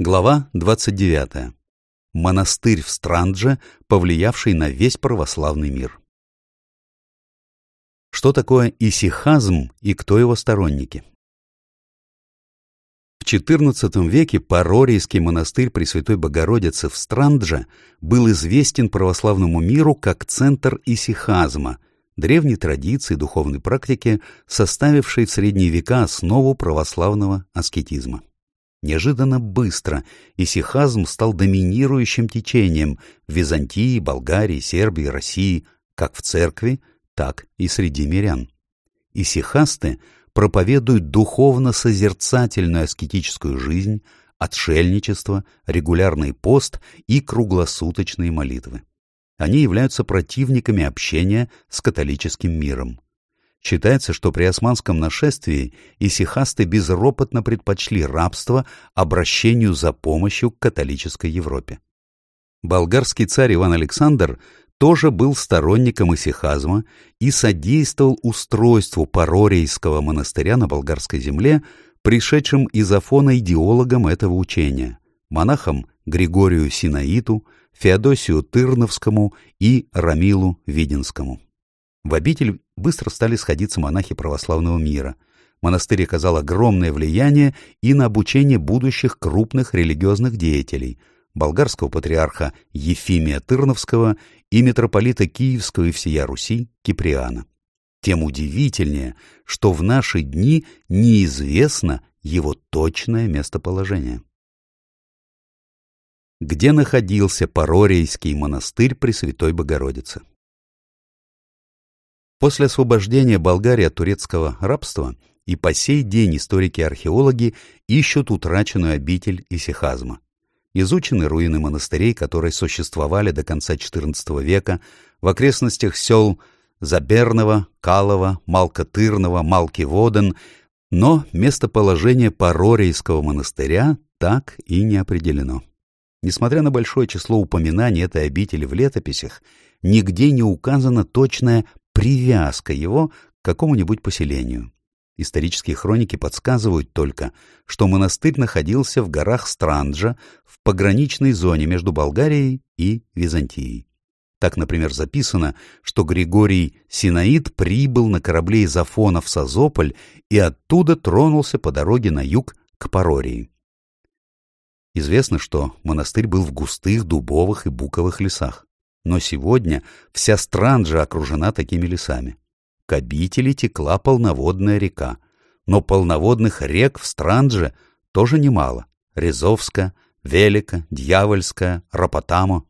Глава 29. Монастырь в Страндже, повлиявший на весь православный мир. Что такое исихазм и кто его сторонники? В XIV веке Парорийский монастырь Пресвятой Богородицы в Страндже был известен православному миру как центр исихазма, древней традиции духовной практики, составившей в средние века основу православного аскетизма. Неожиданно быстро исихазм стал доминирующим течением в Византии, Болгарии, Сербии, России, как в церкви, так и среди мирян. Исихасты проповедуют духовно-созерцательную аскетическую жизнь, отшельничество, регулярный пост и круглосуточные молитвы. Они являются противниками общения с католическим миром. Считается, что при османском нашествии исихасты безропотно предпочли рабство обращению за помощью к католической Европе. Болгарский царь Иван Александр тоже был сторонником исихазма и содействовал устройству Парорийского монастыря на болгарской земле, пришедшим из Афона идеологам этого учения, монахам Григорию Синаиту, Феодосию Тырновскому и Рамилу Видинскому. В обитель быстро стали сходиться монахи православного мира. Монастырь оказал огромное влияние и на обучение будущих крупных религиозных деятелей – болгарского патриарха Ефимия Тырновского и митрополита Киевского и всея Руси Киприана. Тем удивительнее, что в наши дни неизвестно его точное местоположение. Где находился Парорийский монастырь Пресвятой Богородицы? После освобождения Болгарии от турецкого рабства и по сей день историки-археологи ищут утраченную обитель Исихазма. Изучены руины монастырей, которые существовали до конца XIV века в окрестностях сел Заберного, Калова, Малкотырного, Малкиводен, но местоположение Парорийского монастыря так и не определено. Несмотря на большое число упоминаний этой обители в летописях, нигде не указана точная привязка его к какому-нибудь поселению. Исторические хроники подсказывают только, что монастырь находился в горах Странджа в пограничной зоне между Болгарией и Византией. Так, например, записано, что Григорий Синаид прибыл на корабле из Афона в Созополь и оттуда тронулся по дороге на юг к Парории. Известно, что монастырь был в густых дубовых и буковых лесах. Но сегодня вся Странджа окружена такими лесами. К обители текла полноводная река, но полноводных рек в Страндже тоже немало. Резовская, Велика, Дьявольская, Рапотамо.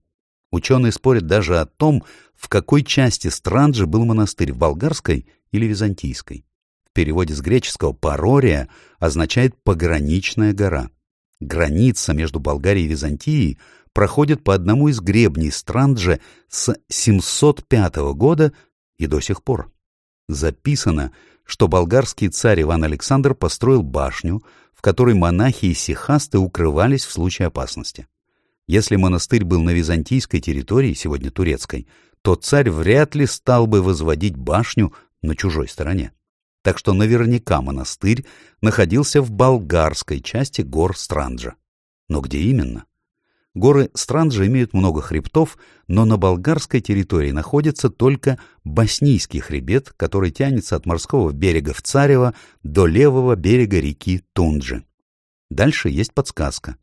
Ученые спорят даже о том, в какой части Странджи был монастырь, в болгарской или византийской. В переводе с греческого «парория» означает «пограничная гора». Граница между Болгарией и Византией проходит по одному из гребней Странджа с 705 года и до сих пор. Записано, что болгарский царь Иван Александр построил башню, в которой монахи и сихасты укрывались в случае опасности. Если монастырь был на византийской территории, сегодня турецкой, то царь вряд ли стал бы возводить башню на чужой стороне. Так что наверняка монастырь находился в болгарской части гор Странджа. Но где именно? Горы Странджа имеют много хребтов, но на болгарской территории находится только Боснийский хребет, который тянется от морского берега в Царево до левого берега реки Тунджи. Дальше есть подсказка.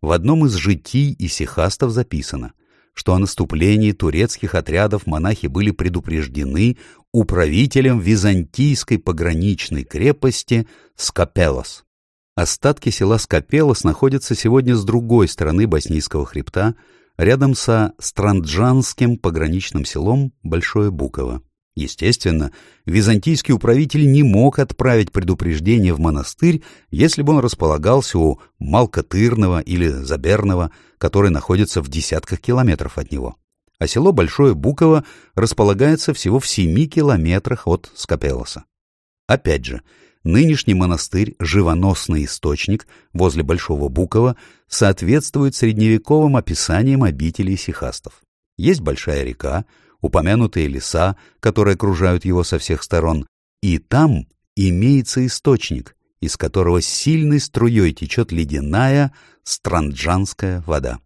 В одном из житий и сихастов записано, что о наступлении турецких отрядов монахи были предупреждены управителем византийской пограничной крепости Скапелос. Остатки села Скопелос находятся сегодня с другой стороны Боснийского хребта, рядом со Странджанским пограничным селом Большое Буково. Естественно, византийский управитель не мог отправить предупреждение в монастырь, если бы он располагался у Малкотырного или Заберного, который находится в десятках километров от него. А село Большое Буково располагается всего в семи километрах от Скопелоса. Опять же, Нынешний монастырь, живоносный источник возле Большого Букова, соответствует средневековым описаниям обителей сихастов. Есть большая река, упомянутые леса, которые окружают его со всех сторон, и там имеется источник, из которого сильной струей течет ледяная странджанская вода.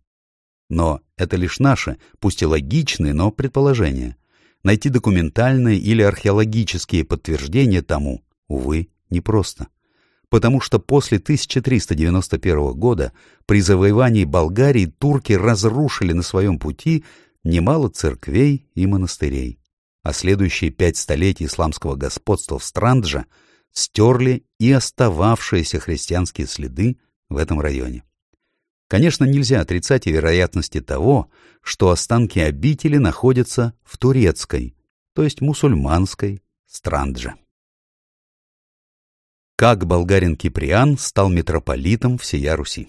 Но это лишь наше, пусть и логичное, но предположение. Найти документальные или археологические подтверждения тому, увы, непросто. Потому что после 1391 года при завоевании Болгарии турки разрушили на своем пути немало церквей и монастырей, а следующие пять столетий исламского господства в Страндже стерли и остававшиеся христианские следы в этом районе. Конечно, нельзя отрицать и вероятности того, что останки обители находятся в турецкой, то есть мусульманской, Страндже. Как болгарин Киприан стал митрополитом всея Руси?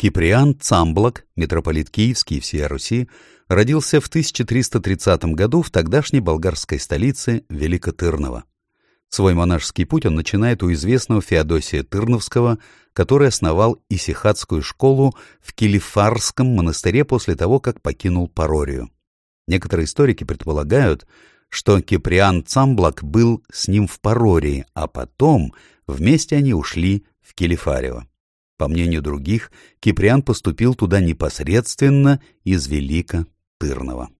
Киприан Цамблак, митрополит Киевский всея Руси, родился в 1330 году в тогдашней болгарской столице Великотырново. Свой монашеский путь он начинает у известного Феодосия Тырновского, который основал исихатскую школу в Килифарском монастыре после того, как покинул Парорию. Некоторые историки предполагают, что Киприан Цамблак был с ним в Парории, а потом вместе они ушли в Килифарево. По мнению других, Киприан поступил туда непосредственно из Велика Тырного.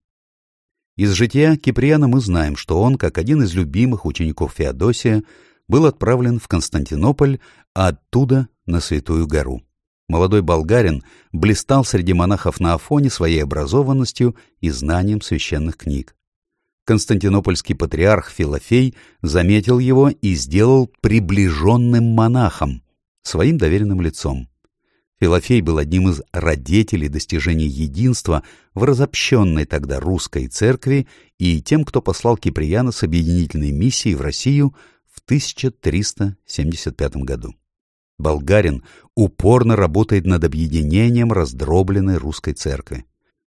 Из жития Киприана мы знаем, что он, как один из любимых учеников Феодосия, был отправлен в Константинополь, а оттуда на Святую гору. Молодой болгарин блистал среди монахов на Афоне своей образованностью и знанием священных книг. Константинопольский патриарх Филофей заметил его и сделал приближенным монахом, своим доверенным лицом. Филофей был одним из родителей достижений единства в разобщенной тогда русской церкви и тем, кто послал Киприяна с объединительной миссией в Россию в 1375 году. Болгарин упорно работает над объединением раздробленной русской церкви.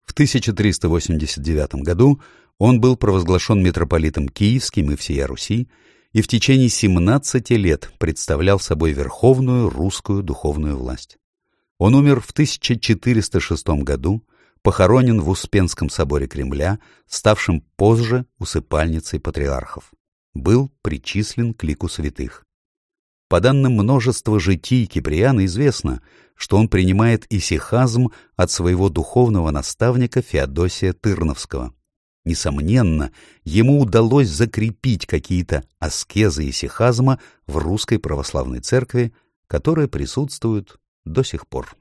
В 1389 году он был провозглашен митрополитом Киевским и всея Руси и в течение 17 лет представлял собой верховную русскую духовную власть. Он умер в 1406 году, похоронен в Успенском соборе Кремля, ставшем позже усыпальницей патриархов. Был причислен к лику святых. По данным множества житий Киприана известно, что он принимает исихазм от своего духовного наставника Феодосия Тырновского. Несомненно, ему удалось закрепить какие-то аскезы исихазма в русской православной церкви, которые присутствуют до сих пор.